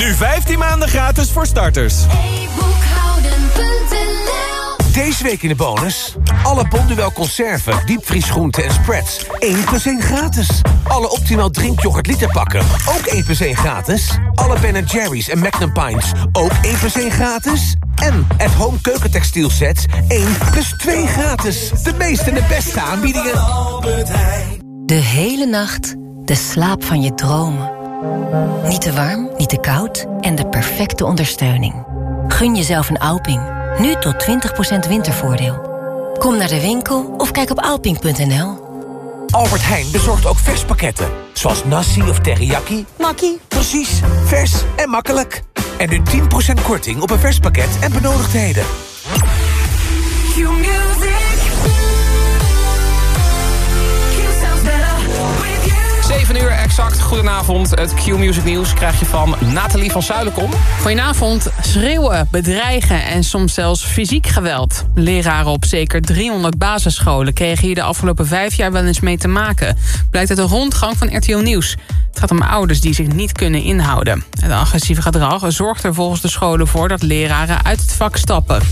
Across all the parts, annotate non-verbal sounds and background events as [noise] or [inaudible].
Nu 15 maanden gratis voor starters. Deze week in de bonus. Alle Bonduel conserven, diepvriesgroenten en spreads. 1 plus 1 gratis. Alle Optimaal drinkyoghurt literpakken. Ook 1 plus 1 gratis. Alle Ben Jerry's en Magnum Pints. Ook 1 plus 1 gratis. En at home keukentextiel sets 1 plus 2 gratis. De meeste en de beste aanbiedingen. De hele nacht de slaap van je dromen. Niet te warm, niet te koud en de perfecte ondersteuning. Gun jezelf een Alping. Nu tot 20% wintervoordeel. Kom naar de winkel of kijk op alping.nl. Albert Heijn bezorgt ook verspakketten. Zoals nasi of teriyaki. Makkie. Precies, vers en makkelijk. En nu 10% korting op een verspakket en benodigdheden. 7 uur exact. Goedenavond. Het Q-Music Nieuws krijg je van Nathalie van Zuilenkom. Goedenavond. Schreeuwen, bedreigen en soms zelfs fysiek geweld. Leraren op zeker 300 basisscholen kregen hier de afgelopen vijf jaar wel eens mee te maken. Blijkt uit een rondgang van RTO Nieuws. Het gaat om ouders die zich niet kunnen inhouden. Het agressieve gedrag zorgt er volgens de scholen voor dat leraren uit het vak stappen.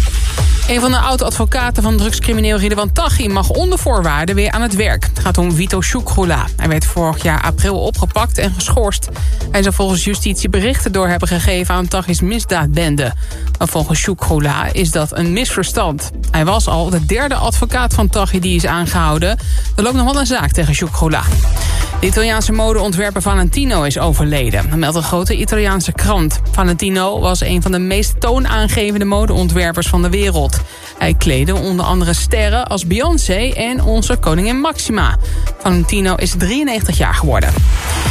Een van de oud-advocaten van drugscrimineel Ridwan Taghi... mag onder voorwaarden weer aan het werk. Het gaat om Vito Shukrola. Hij werd vorig jaar april opgepakt en geschorst. Hij zou volgens justitie berichten door hebben gegeven... aan Taghi's misdaadbende. Maar volgens Shukrola is dat een misverstand. Hij was al de derde advocaat van Taghi die is aangehouden. Er loopt nog wel een zaak tegen Shukrola. De Italiaanse modeontwerper Valentino is overleden. Dat meldt een grote Italiaanse krant. Valentino was een van de meest toonaangevende modeontwerpers van de wereld. Hij kleedde onder andere sterren als Beyoncé en onze koningin Maxima. Valentino is 93 jaar geworden.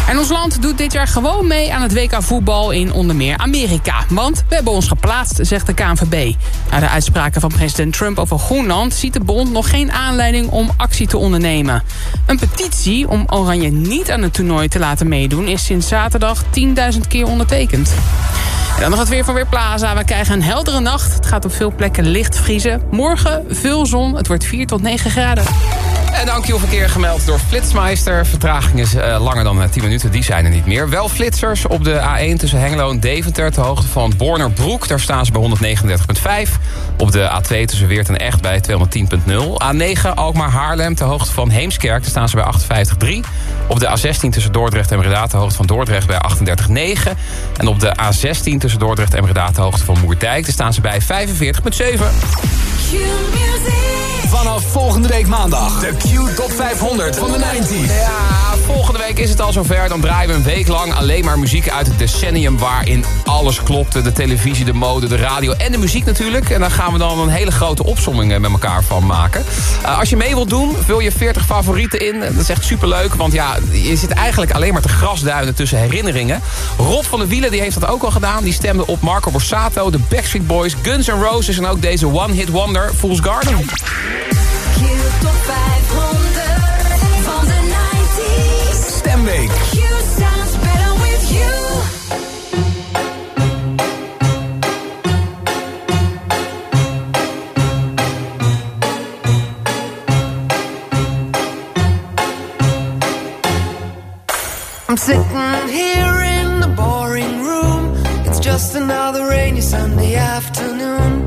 En ons land doet dit jaar gewoon mee aan het WK voetbal in onder meer Amerika. Want we hebben ons geplaatst, zegt de KNVB. Na de uitspraken van president Trump over Groenland... ziet de bond nog geen aanleiding om actie te ondernemen. Een petitie om Oranje niet aan het toernooi te laten meedoen... is sinds zaterdag 10.000 keer ondertekend. En dan nog het weer van Weerplaza. We krijgen een heldere nacht. Het gaat op veel plekken licht vriezen. Morgen veel zon. Het wordt 4 tot 9 graden. En dankjewel verkeer gemeld door Flitsmeister. Vertraging is uh, langer dan 10 eh, minuten, die zijn er niet meer. Wel flitsers op de A1 tussen Hengelo en Deventer... ter hoogte van Bornerbroek, daar staan ze bij 139,5. Op de A2 tussen Weert en Echt bij 210,0. A9 Alkmaar Haarlem ter hoogte van Heemskerk... daar staan ze bij 58,3. Op de A16 tussen Dordrecht en Breda ter hoogte van Dordrecht bij 38,9. En op de A16 tussen Dordrecht en Breda ter hoogte van Moerdijk... daar staan ze bij 45,7. Vanaf volgende week maandag. De Q Top 500 van de 90s. Ja, volgende week is het al zover. Dan draaien we een week lang alleen maar muziek uit het decennium... waarin alles klopte. De televisie, de mode, de radio en de muziek natuurlijk. En daar gaan we dan een hele grote opsomming eh, met elkaar van maken. Uh, als je mee wilt doen, vul je 40 favorieten in. Dat is echt superleuk, want ja, je zit eigenlijk alleen maar te grasduinen tussen herinneringen. Rob van der Wielen die heeft dat ook al gedaan. Die stemde op Marco Borsato, de Backstreet Boys, Guns N' Roses... en ook deze One Hit Wonder, Fool's Garden. Top 500 van de 90s. Stemweek. Q sounds better with you. I'm sitting here in the boring room. It's just another rainy Sunday afternoon.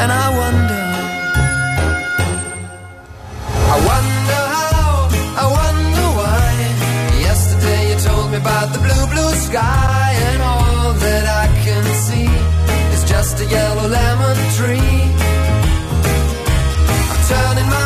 And I wonder. I wonder how, I wonder why. Yesterday you told me about the blue, blue sky, and all that I can see is just a yellow lemon tree. I'm turning my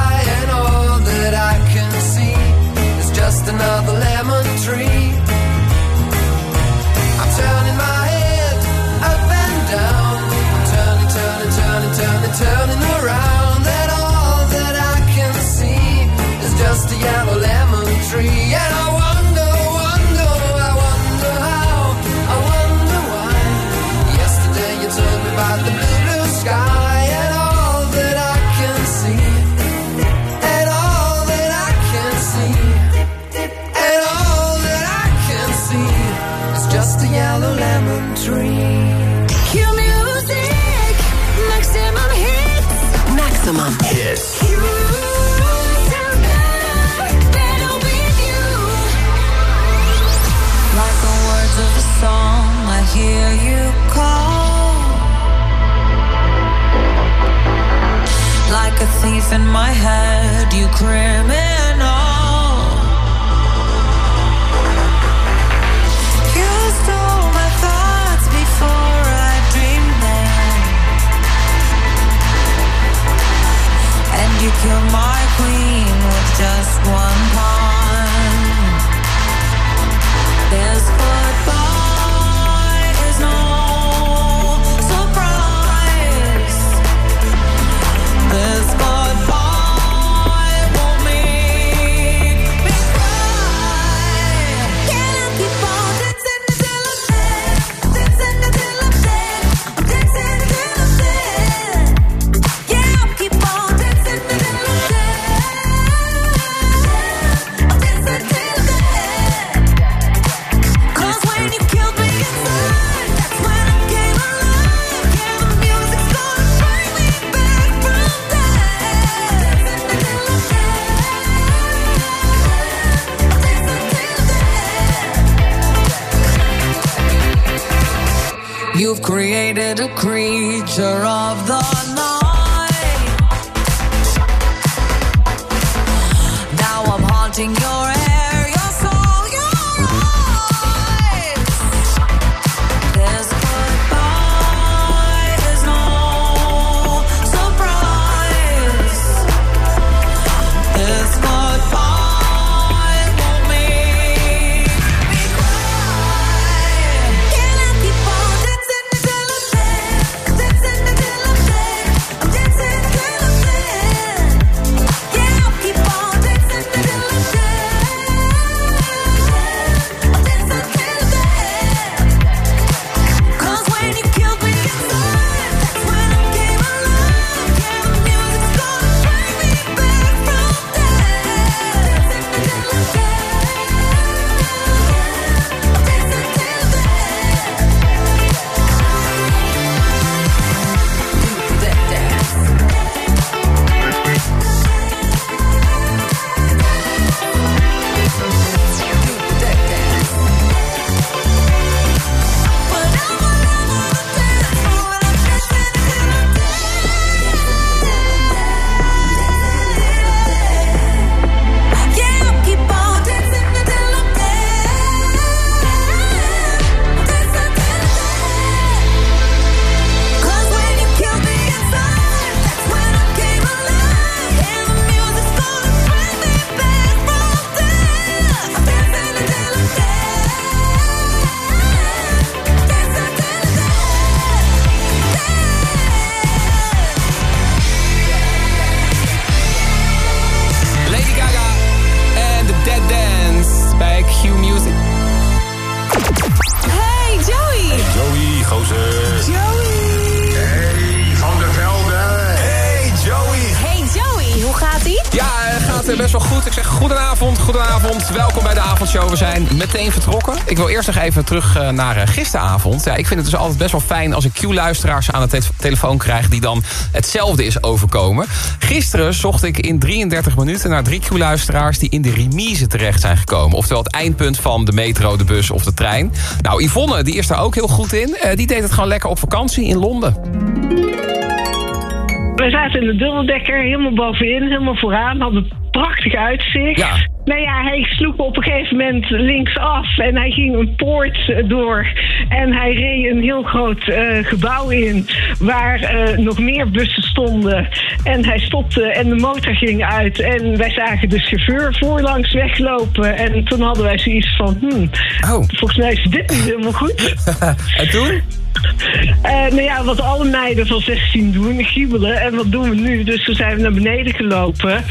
in my head, you're it. Even terug eh, naar eh, gisteravond. Ja, ik vind het dus altijd best wel fijn als ik Q-luisteraars aan de te- telefoon krijg... die dan hetzelfde is overkomen. Gisteren zocht ik in 33 minuten naar drie Q-luisteraars... die in de remise terecht zijn gekomen. Oftewel het eindpunt van de metro, de bus of de trein. Nou, Yvonne die is daar ook heel goed in. Eh, die deed het gewoon lekker op vakantie in Londen. We zaten in de dubbeldekker, helemaal bovenin, helemaal vooraan. Hadden een prachtig uitzicht. Ja. Nou ja, hij sloeg op een gegeven moment linksaf en hij ging een poort eh, door. En hij reed een heel groot eh, gebouw in waar eh, nog meer bussen stonden. En hij stopte en de motor ging uit. En wij zagen de chauffeur voorlangs weglopen. En toen hadden wij zoiets van, hmm, Oh. volgens mij is dit niet helemaal goed. [laughs] En toen? Eh, nou ja, wat alle meiden van 16 doen, giebelen. En wat doen we nu? Dus we zijn naar beneden gelopen,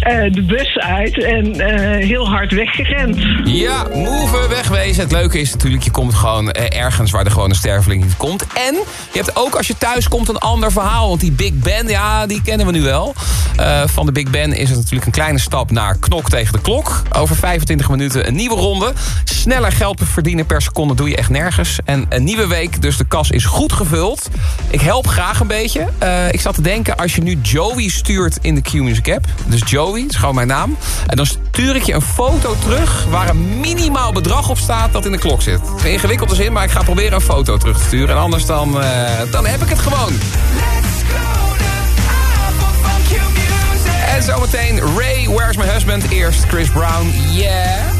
eh, de bus uit en eh, heel hard weggerend. Ja, move, wegwezen. Het leuke is natuurlijk, je komt gewoon eh, ergens waar de gewone sterveling niet komt. En je hebt ook als je thuis komt een ander verhaal. Want die Big Ben, ja, die kennen we nu wel. Eh, van de Big Ben is het natuurlijk een kleine stap naar knok tegen de klok. Over 25 minuten een nieuwe ronde. Sneller geld verdienen per seconde doe je echt nergens. En een nieuwe week, dus de kas is goed gevuld. Ik help graag een beetje. Eh, ik zat te denken, als je nu Joey stuurt in de Q-Music app... dus Joey, dat is gewoon mijn naam... en dan stuur ik je een foto terug... waar een minimaal bedrag op staat dat in de klok zit. Het is een ingewikkelde zin, maar ik ga proberen een foto terug te sturen. En anders dan, eh, dan heb ik het gewoon. En zometeen Ray, Where's My Husband? Eerst Chris Brown, yeah.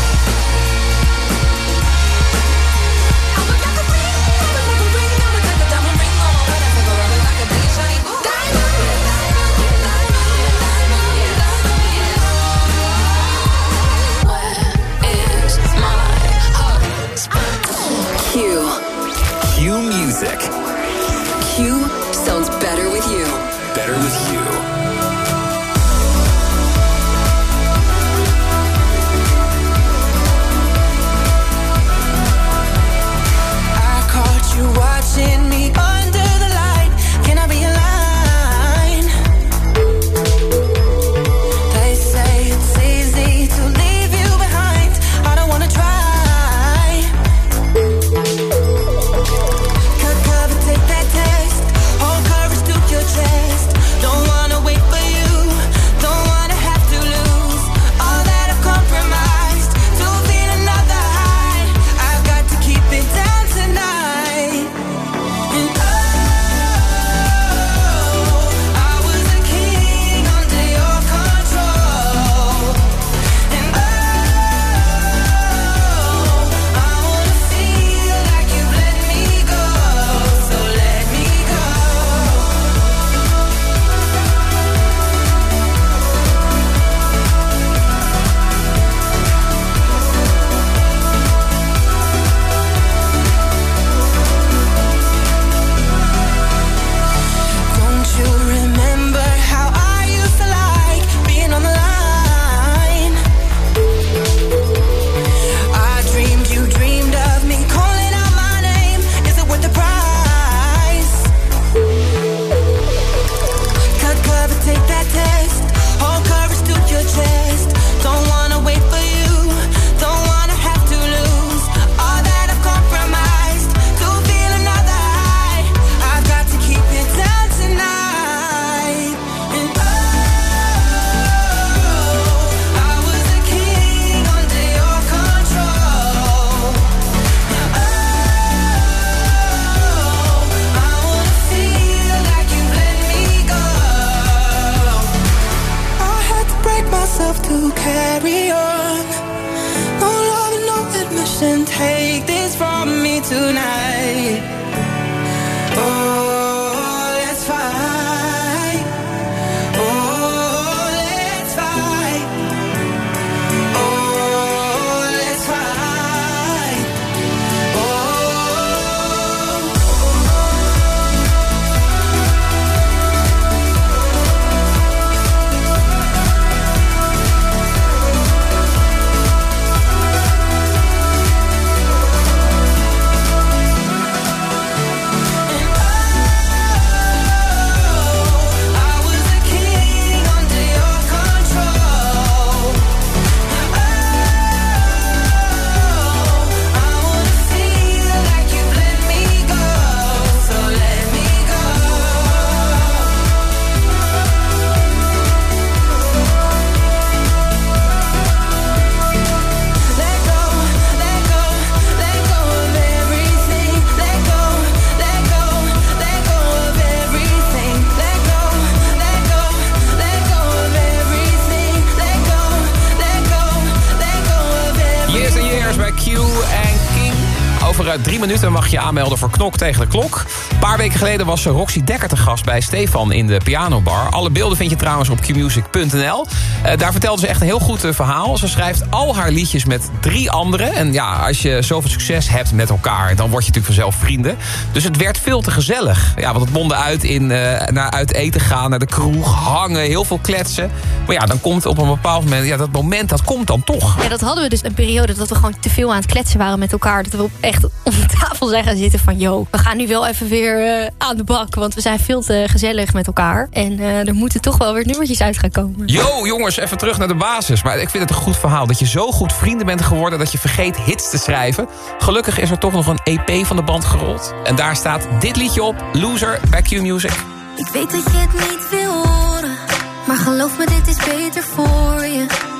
Over eh, drie minuten mag je aanmelden voor Knok tegen de Klok. Een paar weken geleden was eh, Roxy Dekker te gast bij Stefan in de pianobar. Alle beelden vind je trouwens op qmusic.nl. Eh, daar vertelde ze echt een heel goed verhaal. Ze schrijft al haar liedjes met drie anderen. En ja, als je zoveel succes hebt met elkaar... dan word je natuurlijk vanzelf vrienden. Dus het werd veel te gezellig. Ja, want het mondde uit in naar uit eten gaan, naar de kroeg, hangen, heel veel kletsen. Maar ja, dan komt op een bepaald moment... ja, dat moment, dat komt dan toch. Ja, dat hadden we dus een periode dat we gewoon te veel aan het kletsen waren met elkaar. Dat we op- echt om de tafel zijn gaan zitten van... yo, we gaan nu wel even weer eh, aan de bak. Want we zijn veel te gezellig met elkaar. En eh, er moeten toch wel weer nummertjes uit gaan komen. Yo, jongens, even terug naar de basis. Maar ik vind het een goed verhaal dat je zo goed vrienden bent geworden... dat je vergeet hits te schrijven. Gelukkig is er toch nog een EP van de band gerold. En daar staat dit liedje op, Loser, bij Q Music. Ik weet dat je het niet wil horen, Maar geloof me, dit is beter voor je.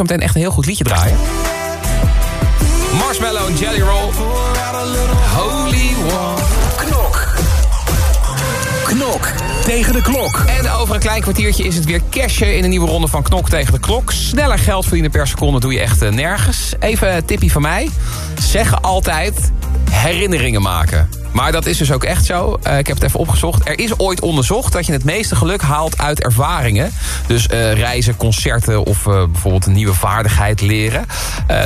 zo meteen echt een heel goed liedje draaien. Marshmallow en Jelly Roll. Holy War. Knok. Knok tegen de klok. En over een klein kwartiertje is het weer cashen in een nieuwe ronde van Knok tegen de klok. Sneller geld verdienen per seconde doe je echt eh, nergens. Even een tipje van mij. Zeg altijd herinneringen maken. Maar dat is dus ook echt zo. Eh, ik heb het even opgezocht. Er is ooit onderzocht dat je het meeste geluk haalt uit ervaringen. Dus eh, reizen, concerten of eh, bijvoorbeeld een nieuwe vaardigheid leren.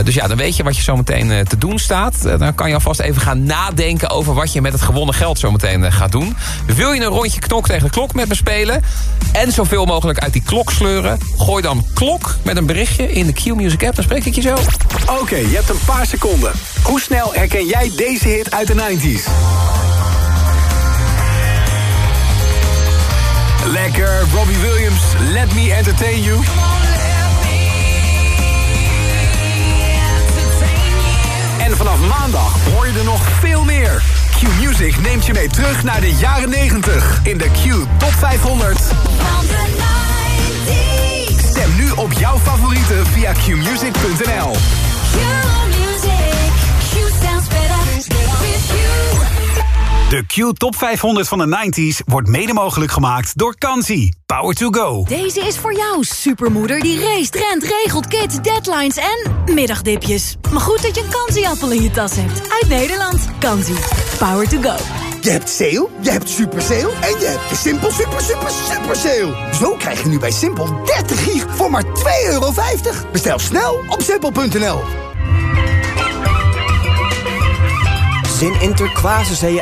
Dus ja, dan weet je wat je zometeen te doen staat. Dan kan je alvast even gaan nadenken over wat je met het gewonnen geld zometeen gaat doen. Wil je een rondje knok tegen de klok met me spelen? En zoveel mogelijk uit die klok sleuren? Gooi dan klok met een berichtje in de Q-Music app. Dan spreek ik je zo. Oké, je hebt een paar seconden. Hoe snel herken jij deze hit uit de 90s? Lekker, Robbie Williams, Let Me Entertain You. En vanaf maandag hoor je er nog veel meer. Q-Music neemt je mee terug naar de jaren 90 in de Q Top 500. Van de 90s. Stem nu op jouw favorieten via qmusic.nl. De Q Top 500 van de 90s wordt mede mogelijk gemaakt door Kansi. Power to go. Deze is voor jou, supermoeder die race, rent, regelt, kids, deadlines en middagdipjes. Maar goed dat je een kansieappel in je tas hebt. Uit Nederland. Kansie. Power to go. Je hebt sale, je hebt super sale en je hebt de Simpel super super super sale. Zo krijg je nu bij Simpel 30 gig voor maar 2,50 euro. Bestel snel op simpel.nl. Zin in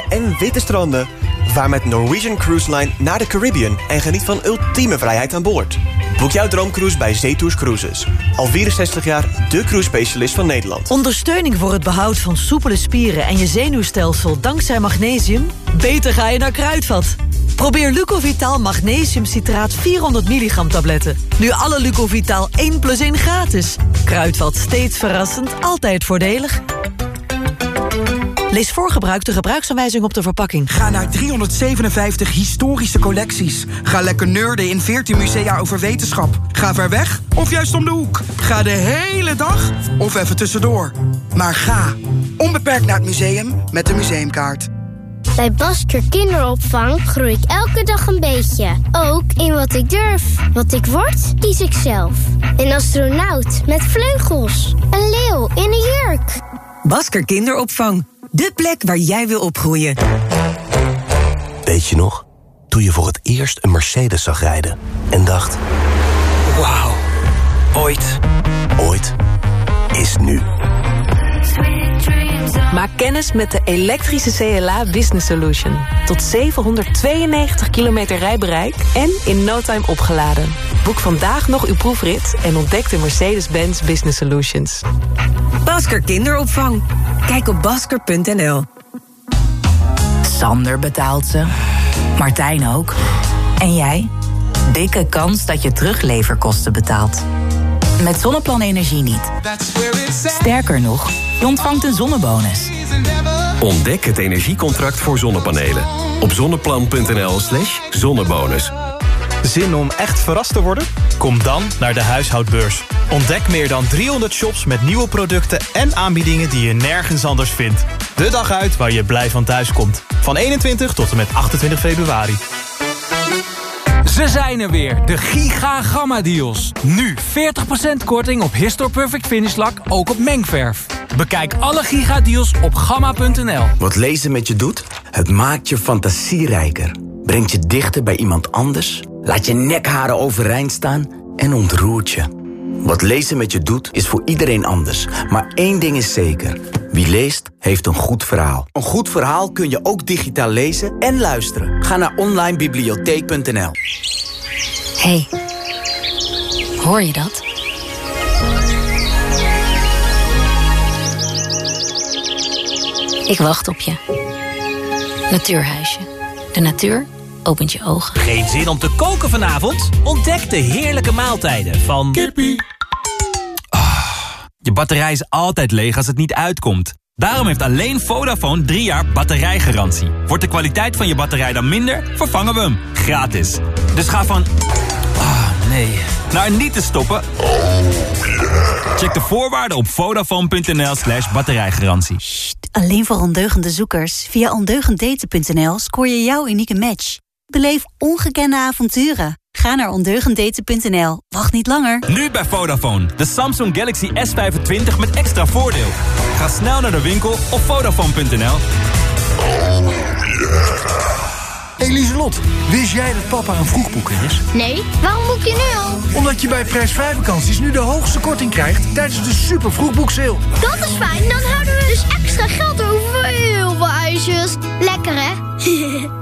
en witte stranden. Vaar met Norwegian Cruise Line naar de Caribbean en geniet van ultieme vrijheid aan boord. Boek jouw droomcruise bij Zetours Cruises. Al 64 jaar de cruise specialist van Nederland. Ondersteuning voor het behoud van soepele spieren en je zenuwstelsel dankzij magnesium? Beter ga je naar Kruidvat. Probeer Lucovital Magnesium Citraat 400 milligram tabletten. Nu alle Lucovital 1 plus 1 gratis. Kruidvat, steeds verrassend, altijd voordelig. Lees voor gebruik de gebruiksaanwijzing op de verpakking. Ga naar 357 historische collecties. Ga lekker nerden in 14 musea over wetenschap. Ga ver weg of juist om de hoek. Ga de hele dag of even tussendoor. Maar ga Onbeperkt naar het museum met de museumkaart. Bij Basker Kinderopvang groei ik elke dag een beetje. Ook in wat ik durf. Wat ik word, kies ik zelf. Een astronaut met vleugels. Een leeuw in een jurk. Basker Kinderopvang. De plek waar jij wil opgroeien. Weet je nog? Toen je voor het eerst een Mercedes zag rijden en dacht... Wauw, ooit, ooit is nu. Maak kennis met de elektrische CLA Business Solution. Tot 792 kilometer rijbereik en in no time opgeladen. Boek vandaag nog uw proefrit en ontdek de Mercedes-Benz Business Solutions. Basker Kinderopvang. Kijk op basker.nl. Sander betaalt ze. Martijn ook. En jij? Dikke kans dat je terugleverkosten betaalt. Met Zonneplan Energie niet. Sterker nog, je ontvangt een zonnebonus. Ontdek het energiecontract voor zonnepanelen. Op zonneplan.nl slash zonnebonus. Zin om echt verrast te worden? Kom dan naar de huishoudbeurs. Ontdek meer dan 300 shops met nieuwe producten en aanbiedingen die je nergens anders vindt. De dag uit waar je blij van thuis komt. Van 21 tot en met 28 februari. Ze zijn er weer, de Giga Gamma Deals. Nu 40% korting op Histor Perfect Finish Lak, ook op mengverf. Bekijk alle Giga Deals op gamma.nl. Wat lezen met je doet? Het maakt je fantasierijker. Brengt je dichter bij iemand anders. Laat je nekharen overeind staan en ontroert je. Wat lezen met je doet, is voor iedereen anders. Maar één ding is zeker. Wie leest, heeft een goed verhaal. Een goed verhaal kun je ook digitaal lezen en luisteren. Ga naar onlinebibliotheek.nl hey, hoor je dat? Ik wacht op je. Natuurhuisje. De natuur opent je ogen. Geen zin om te koken vanavond? Ontdek de heerlijke maaltijden van... Kippie. Je batterij is altijd leeg als het niet uitkomt. Daarom heeft alleen Vodafone 3 jaar batterijgarantie. Wordt de kwaliteit van je batterij dan minder, vervangen we hem. Gratis. Dus ga van... Ah, nee. Naar niet te stoppen. Check de voorwaarden op vodafone.nl slash batterijgarantie. Alleen voor ondeugende zoekers. Via ondeugenddaten.nl scoor je jouw unieke match. Beleef ongekende avonturen. Ga naar ondeugenddaten.nl. Wacht niet langer. Nu bij Vodafone. De Samsung Galaxy S25 met extra voordeel. Ga snel naar de winkel op vodafone.nl. Eliselot, wist jij dat papa een vroegboeker is? Nee, waarom boek je nu al? Omdat je bij prijsvrij vakanties nu de hoogste korting krijgt tijdens de super vroegboekseil. Dat is fijn, dan houden we dus extra geld over voor heel veel ijsjes. Lekker hè? [laughs]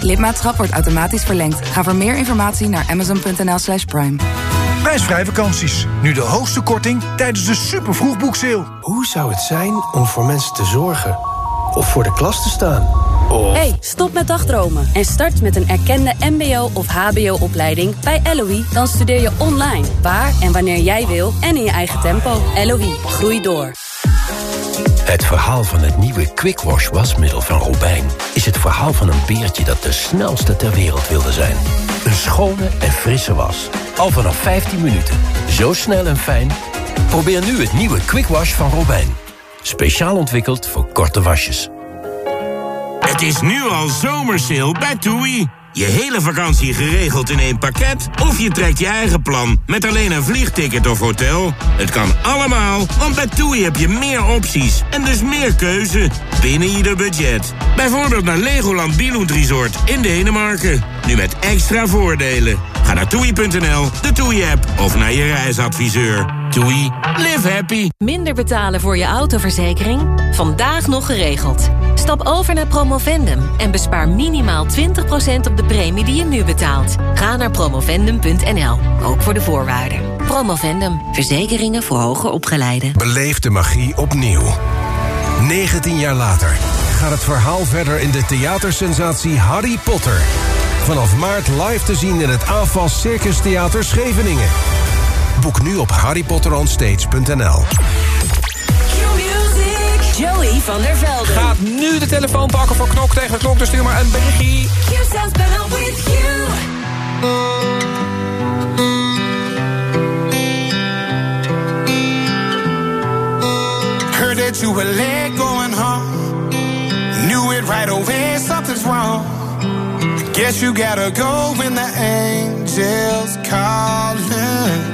Lidmaatschap wordt automatisch verlengd. Ga voor meer informatie naar amazon.nl slash prime. Prijsvrij vakanties. Nu de hoogste korting tijdens de super vroegboekseil. Hoe zou het zijn om voor mensen te zorgen? Of voor de klas te staan? Of... Hey, stop met dagdromen en start met een erkende mbo- of hbo-opleiding bij LOE. Dan studeer je online, waar en wanneer jij wil en in je eigen tempo. LOE, groei door. Het verhaal van het nieuwe Quick Wash wasmiddel van Robijn... is het verhaal van een beertje dat de snelste ter wereld wilde zijn. Een schone en frisse was. Al vanaf 15 minuten. Zo snel en fijn. Probeer nu het nieuwe Quick Wash van Robijn. Speciaal ontwikkeld voor korte wasjes. Het is nu al zomersale bij TUI. Je hele vakantie geregeld in één pakket? Of je trekt je eigen plan met alleen een vliegticket of hotel? Het kan allemaal, want bij TUI heb je meer opties en dus meer keuze binnen ieder budget. Bijvoorbeeld naar Legoland Billund Resort in Denemarken. Nu met extra voordelen. Ga naar toei.nl, de TUI-app of naar je reisadviseur. TUI, live happy. Minder betalen voor je autoverzekering? Vandaag nog geregeld. Stap over naar Promovendum en bespaar minimaal 20% op de premie die je nu betaalt. Ga naar promovendum.nl, ook voor de voorwaarden. Promovendum, verzekeringen voor hoger opgeleiden. Beleef de magie opnieuw. 19 jaar later gaat het verhaal verder in de theatersensatie Harry Potter. Vanaf maart live te zien in het AFAS Circus Theater Scheveningen. Boek nu op harrypotteronstage.nl. Joey van der Velde. Gaat nu de telefoon pakken voor Knok tegen Knok, dus stuur maar een berichtje. Heard that you were late going home. Knew it right away, something's wrong. Guess you gotta go when the angels calling.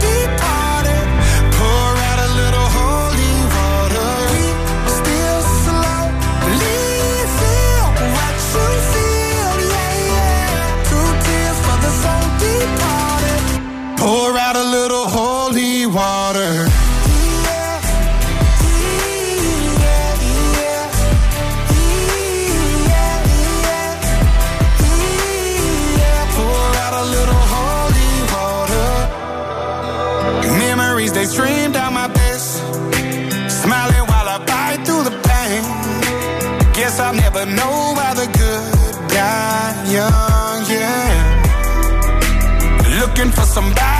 Pour out a little holy water. Pour out a little holy water. Memories they stream down my face. Smiling while I bite through the pain. Guess I'll never know why the good die young, yeah. Looking for somebody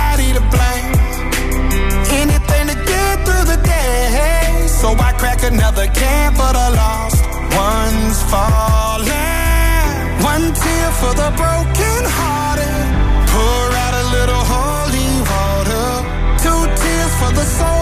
crack another can for the lost ones falling. One tear for the broken hearted. Pour out a little holy water. Two tears for the soul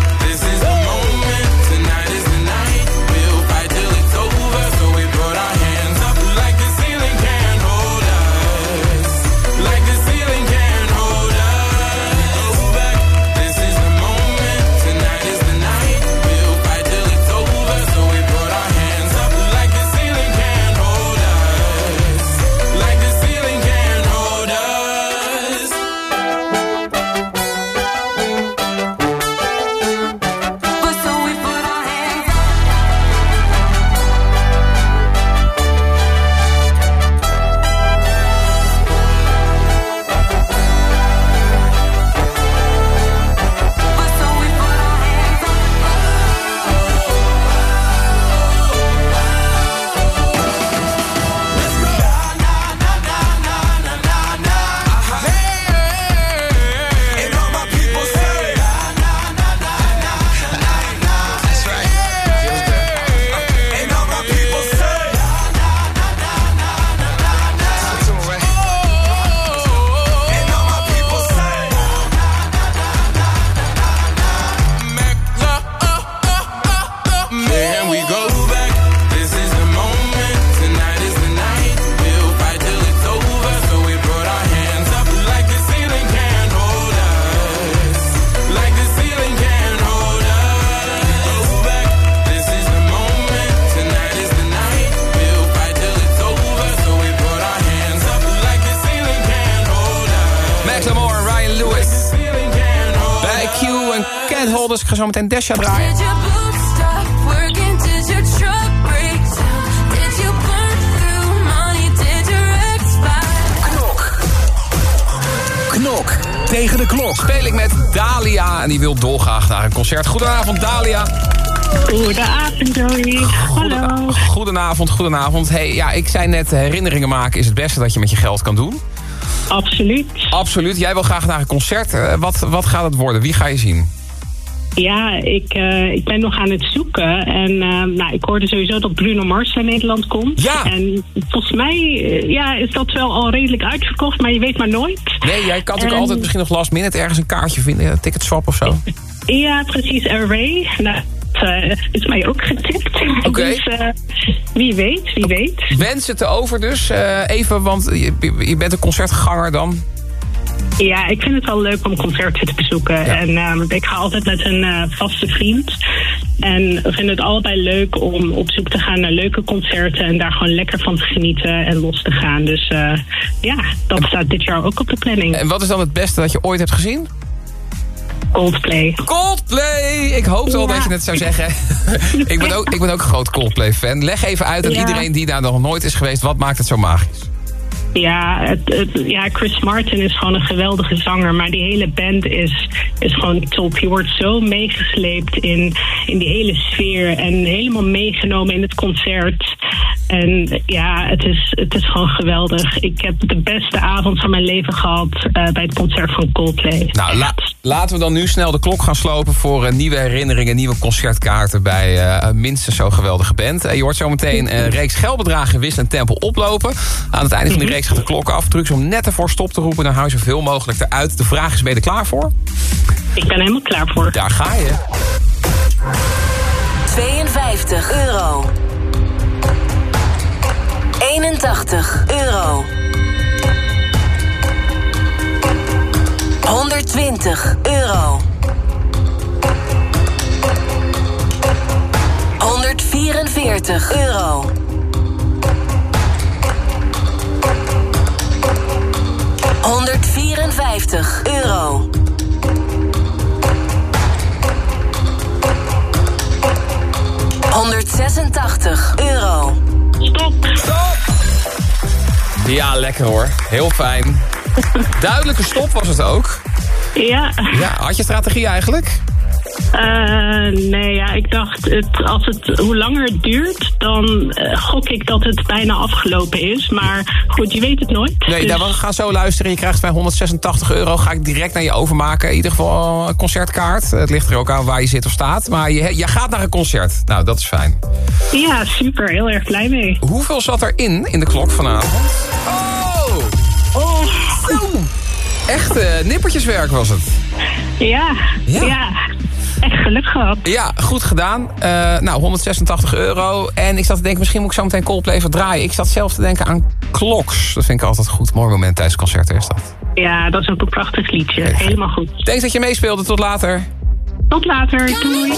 Did your ex Knok. Tegen de klok. Speel ik met Dalia en die wil dolgraag naar een concert. Goedenavond Dalia. Goedenavond, Joey. Hallo. Goedenavond, goedenavond. Hey, ja, ik zei net, herinneringen maken is het beste dat je met je geld kan doen. Absoluut. Absoluut. Jij wil graag naar een concert. Eh, wat, wat gaat het worden? Wie ga je zien? Ja, ik, eh, ik ben nog aan het zoeken. En eh, nou, ik hoorde sowieso dat Bruno Mars naar Nederland komt. Ja. En volgens mij eh, ja, is dat wel al redelijk uitverkocht, maar je weet maar nooit. Nee, jij kan natuurlijk En- altijd misschien nog last minute ergens een kaartje vinden. Een ticketswap of zo. [laughs] Ja, precies. Array. Nou, dat is mij ook getipt. [laughs] Oké. Dus wie weet, wie weet. Wens het over dus. even, want je, je bent een concertganger dan. Ja, ik vind het wel leuk om concerten te bezoeken. En ehm, ik ga altijd met een eh, vaste vriend. En we vinden het allebei leuk om op zoek te gaan naar leuke concerten... en daar gewoon lekker van te genieten en los te gaan. Dus eh, ja, dat staat dit jaar ook op de planning. En wat is dan het beste dat je ooit hebt gezien? Coldplay. Coldplay! Ik hoopte al Ja. dat je het zou zeggen. [laughs] ik, ben ook, ik ben ook een groot Coldplay-fan. Leg even uit aan Ja. iedereen die daar nog nooit is geweest... wat maakt het zo magisch? Ja, het, het- ja, Chris Martin is gewoon een geweldige zanger. Maar die hele band is, is gewoon top. Je wordt zo meegesleept in, in die hele sfeer. En helemaal meegenomen in het concert. En ja, het is, het is gewoon geweldig. Ik heb de beste avond van mijn leven gehad eh, bij het concert van Coldplay. Nou, la- laten we dan nu snel de klok gaan slopen... voor eh, nieuwe herinneringen, nieuwe concertkaarten... bij eh, een minstens zo geweldige band. Je hoort zometeen een reeks geldbedragen wissel en tempo oplopen. Aan het einde van die reeks gaat de klok af. Trucs om net ervoor stop te roepen... dan hou je zoveel mogelijk eruit. De vraag is, ben je er klaar voor? Ik ben helemaal klaar voor. Daar ga je. 52 euro. 81 euro. 120 euro. 144 euro. 154 euro. 186 euro. Stop. Stop! Ja, lekker hoor. Heel fijn. [laughs] Duidelijke stop was het ook. Ja. Ja, had je strategie eigenlijk? Eh, nee, ja, ik dacht, het, als het, hoe langer het duurt, dan eh, gok ik dat het bijna afgelopen is. Maar goed, je weet het nooit. Nee, nou, dus... we gaan zo luisteren. Je krijgt bij 186 euro, ga ik direct naar je overmaken. In ieder geval eh, een concertkaart. Het ligt er ook aan waar je zit of staat. Maar je, je gaat naar een concert. Nou, dat is fijn. Ja, super. Heel erg blij mee. Hoeveel zat er in, in de klok vanavond? Oh! Oh! Echt nippertjeswerk was het. Ja. ja echt geluk gehad. Ja, goed gedaan. Eh, nou, 186 euro. En ik zat te denken, misschien moet ik zo meteen Coldplay verdraaien. Ik zat zelf te denken aan Kloks. Dat vind ik altijd goed mooi moment tijdens concerten is dat. Ja, dat is ook een prachtig liedje. Helemaal goed. Denk dat je meespeelde. Tot later. Tot later. Doei.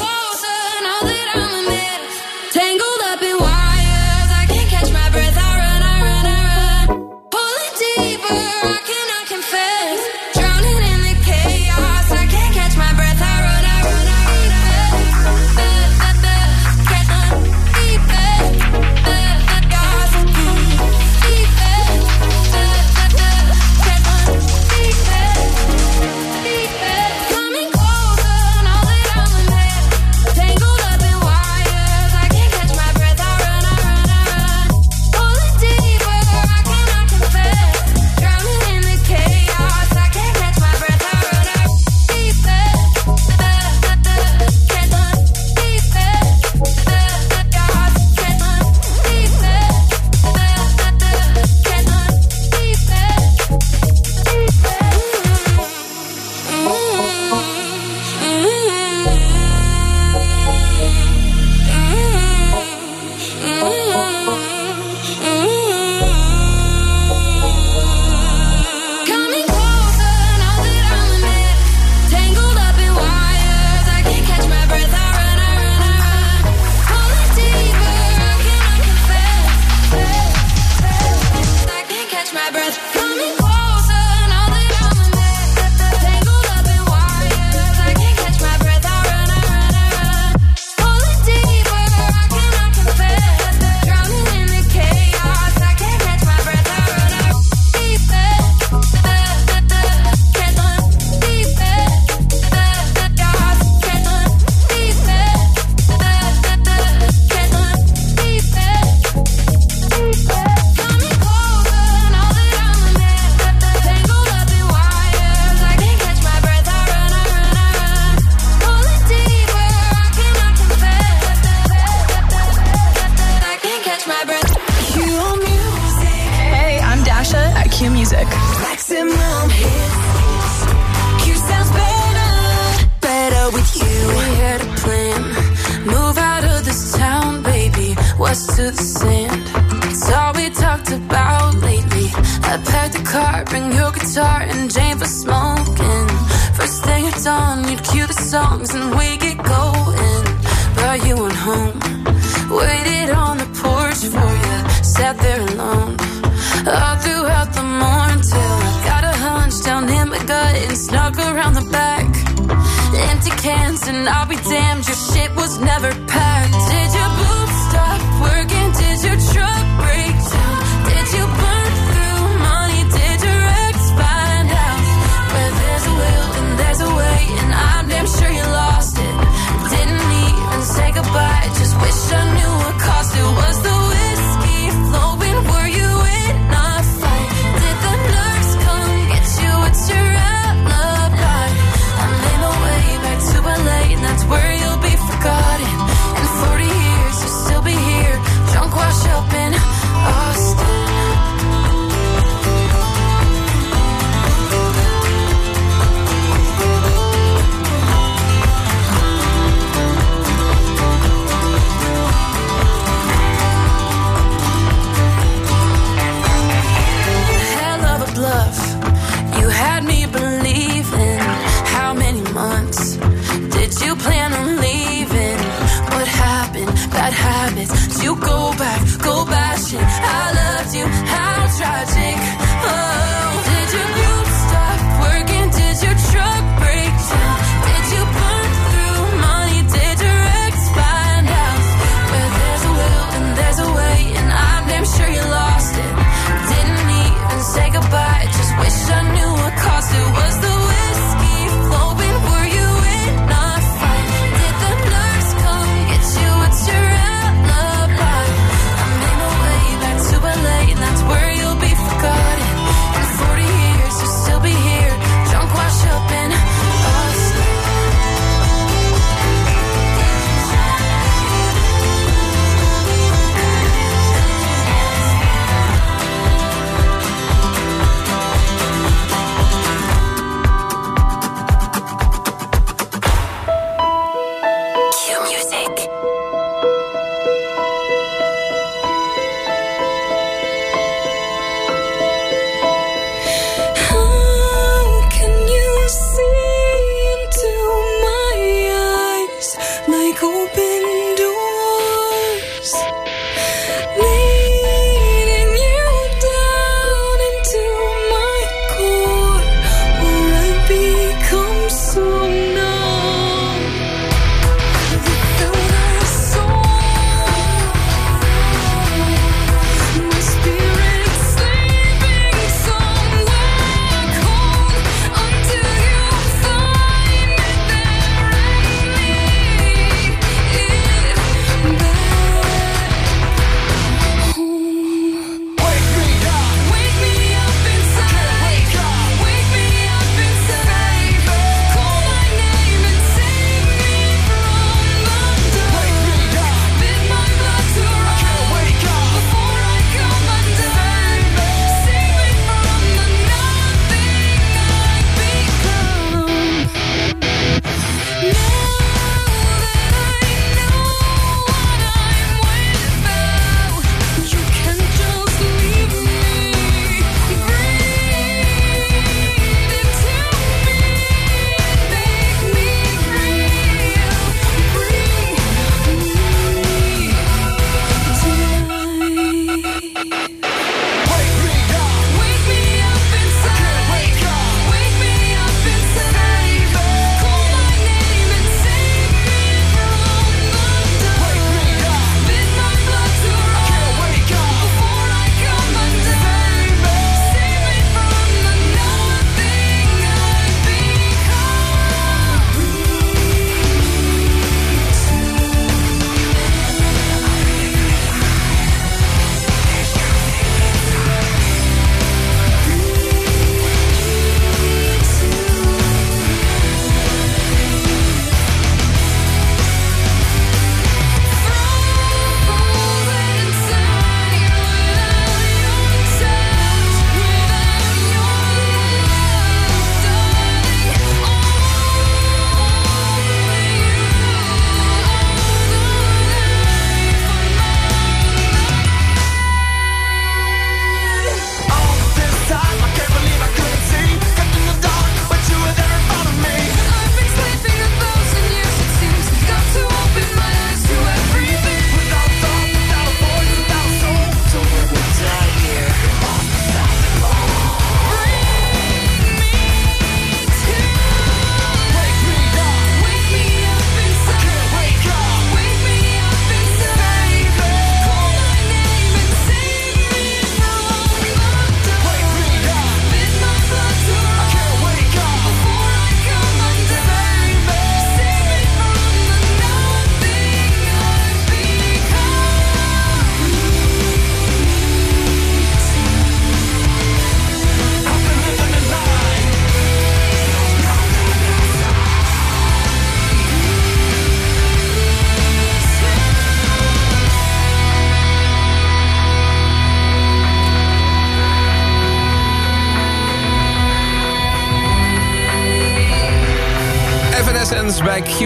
Evanescence bij Q.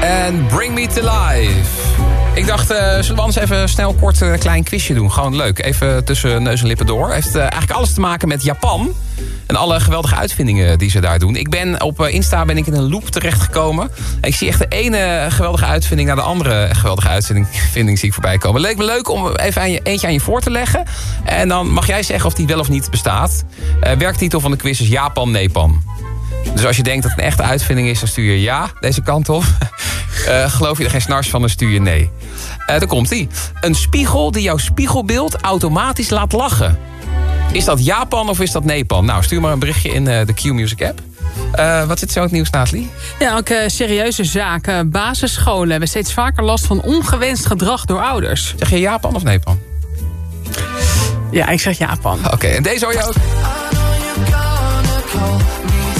En Bring Me To Life. Ik dacht, uh, zullen we anders even snel kort een klein quizje doen? Gewoon leuk. Even tussen neus en lippen door. Heeft uh, eigenlijk alles te maken met Japan. En alle geweldige uitvindingen die ze daar doen. Ik ben op Insta ben ik in een loop terechtgekomen. En ik zie echt de ene geweldige uitvinding naar de andere geweldige uitvinding [laughs] zie ik voorbij komen. Leek me leuk om even eentje aan je voor te leggen. En dan mag jij zeggen of die wel of niet bestaat. werktitel van de quiz is Japan-Nepan. Dus als je denkt dat het een echte uitvinding is, dan stuur je ja deze kant op. Uh, [laughs] geloof je er geen snars van, dan stuur je nee. Uh, daar komt ie. Een spiegel die jouw spiegelbeeld automatisch laat lachen. Is dat Japan of is dat Nepal? Nou, stuur maar een berichtje in uh, de Q-Music app. wat zit zo in het nieuws, Nathalie? Ja, ook serieuze zaken. Basisscholen hebben steeds vaker last van ongewenst gedrag door ouders. Zeg je Japan of Nepal? Ja, ik zeg Japan. Oké, okay, en deze hoor je ook?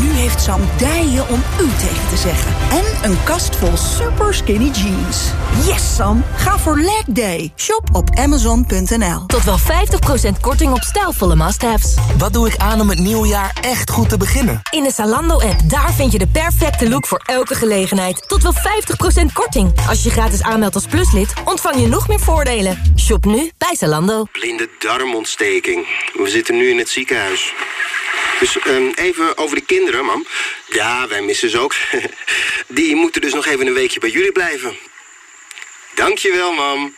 Nu heeft Sam dijen om u tegen te zeggen. En een kast vol super skinny jeans. Yes, Sam. Ga voor leg day. Shop op amazon.nl. Tot wel 50% korting op stijlvolle must-haves. Wat doe ik aan om het nieuwe jaar echt goed te beginnen? In de Zalando-app, daar vind je de perfecte look voor elke gelegenheid. Tot wel 50% korting. Als je gratis aanmeldt als pluslid, ontvang je nog meer voordelen. Shop nu bij Zalando. Blinde darmontsteking. We zitten nu in het ziekenhuis. Dus um, even over de kinderen, mam. Ja, wij missen ze ook. [laughs] Die moeten dus nog even een weekje bij jullie blijven. Dankjewel, mam.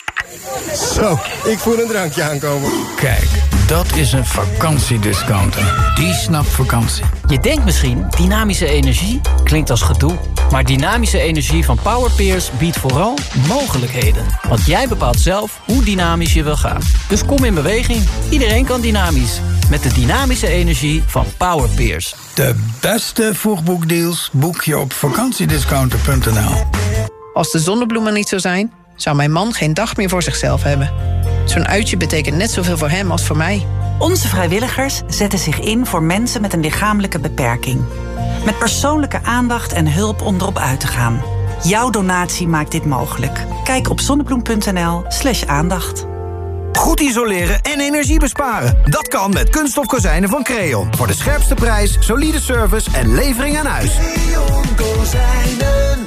Zo, ik voel een drankje aankomen. Kijk, dat is een vakantiediscounter. Die snapt vakantie. Je denkt misschien, dynamische energie klinkt als gedoe. Maar dynamische energie van Powerpeers biedt vooral mogelijkheden. Want jij bepaalt zelf hoe dynamisch je wil gaan. Dus kom in beweging. Iedereen kan dynamisch. Met de dynamische energie van Powerpeers. De beste vroegboekdeals boek je op vakantiediscounter.nl. Als de zonnebloemen niet zo zijn, zou mijn man geen dag meer voor zichzelf hebben. Zo'n uitje betekent net zoveel voor hem als voor mij. Onze vrijwilligers zetten zich in voor mensen met een lichamelijke beperking. Met persoonlijke aandacht en hulp om erop uit te gaan. Jouw donatie maakt dit mogelijk. Kijk op zonnebloem.nl/slash aandacht. Goed isoleren en energie besparen. Dat kan met kunststof kozijnen van Creon. Voor de scherpste prijs, solide service en levering aan huis. Creon Kozijnen.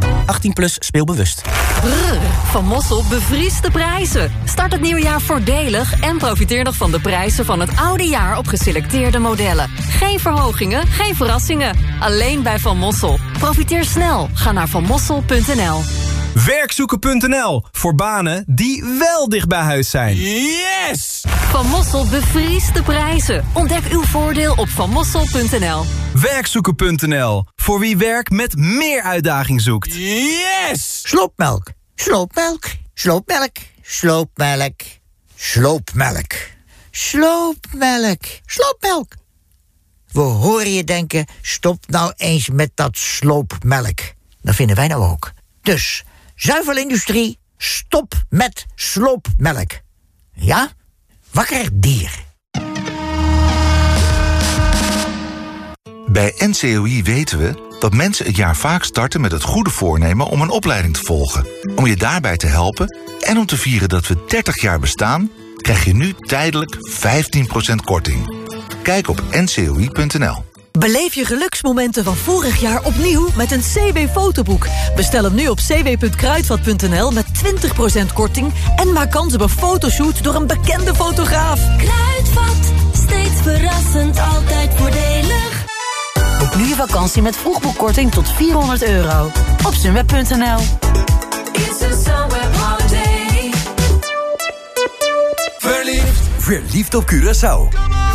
18 plus speelbewust. Brrr, van Mossel bevriest de prijzen. Start het nieuwe jaar voordelig en profiteer nog van de prijzen van het oude jaar op geselecteerde modellen. Geen verhogingen, geen verrassingen. Alleen bij Van Mossel. Profiteer snel. Ga naar vanmossel.nl. Werkzoeken.nl voor banen die wel dicht bij huis zijn. Yes! Van Mossel bevriest de prijzen. Ontdek uw voordeel op vanmossel.nl. Werkzoeken.nl voor wie werk met meer uitdaging zoekt. Yes! Sloopmelk, sloopmelk, sloopmelk, sloopmelk, sloopmelk, sloopmelk, sloopmelk. We horen je denken, stop nou eens met dat sloopmelk. Dat vinden wij nou ook. Dus, zuivelindustrie, stop met sloopmelk. Ja? Wakker dier. Bij NCOI weten we dat mensen het jaar vaak starten met het goede voornemen om een opleiding te volgen. Om je daarbij te helpen en om te vieren dat we 30 jaar bestaan, krijg je nu tijdelijk 15% korting. Kijk op ncoi.nl. Beleef je geluksmomenten van vorig jaar opnieuw met een CW-fotoboek. Bestel hem nu op cw.kruidvat.nl met 20% korting... en maak kans op een fotoshoot door een bekende fotograaf. Kruidvat, steeds verrassend, altijd voordelig. Boek nu je vakantie met vroegboekkorting tot 400 euro. Op sunweb.nl Verliefd. Verliefd op Curaçao.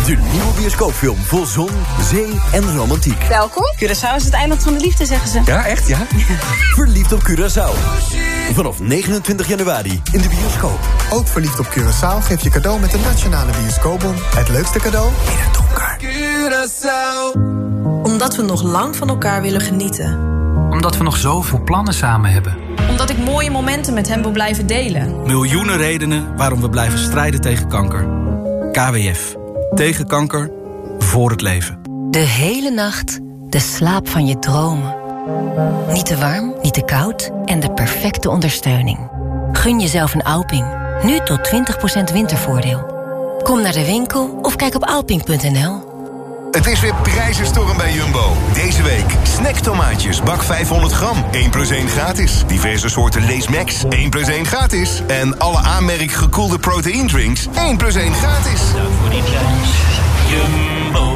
De nieuwe bioscoopfilm vol zon, zee en romantiek. Welkom. Curaçao is het eiland van de liefde, zeggen ze. Ja, echt ja? Verliefd op Curaçao. Vanaf 29 januari in de bioscoop. Ook verliefd op Curaçao geef je cadeau met de Nationale Bioscoopbon. Het leukste cadeau in het donker. Curaçao. Omdat we nog lang van elkaar willen genieten. Omdat we nog zoveel plannen samen hebben. Omdat ik mooie momenten met hem wil blijven delen. Miljoenen redenen waarom we blijven strijden tegen kanker. KWF. Tegen kanker. Voor het leven. De hele nacht de slaap van je dromen. Niet te warm, niet te koud en de perfecte ondersteuning. Gun jezelf een Alping. Nu tot 20% wintervoordeel. Kom naar de winkel of kijk op alping.nl. Het is weer prijzenstorm bij Jumbo. Deze week snacktomaatjes, bak 500 gram, 1 plus 1 gratis. Diverse soorten Lees Max, 1 plus 1 gratis. En alle aanmerk gekoelde proteïndrinks, 1 plus 1 gratis. Dank voor die prijs. Jumbo.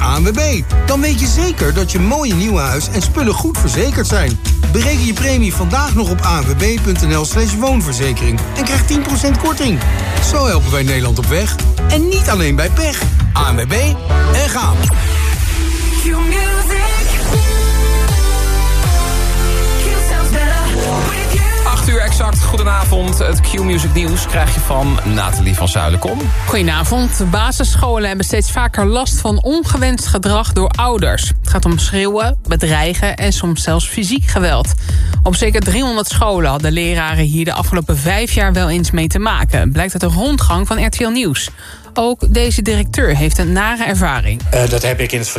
ANWB. Dan weet je zeker dat je mooie nieuwe huis en spullen goed verzekerd zijn. Bereken je premie vandaag nog op anwb.nl slash woonverzekering. En krijg 10% korting. Zo helpen wij Nederland op weg. En niet alleen bij pech. ANWB en gaan. Exact, goedenavond. Het Q-Music nieuws krijg je van Nathalie van Zuilenkom. Goedenavond. Basisscholen hebben steeds vaker last van ongewenst gedrag door ouders. Het gaat om schreeuwen, bedreigen en soms zelfs fysiek geweld. Op zeker 300 scholen hadden leraren hier de afgelopen vijf jaar wel eens mee te maken. Blijkt uit een rondgang van RTL Nieuws. Ook deze directeur heeft een nare ervaring. Uh, dat heb ik in het verleden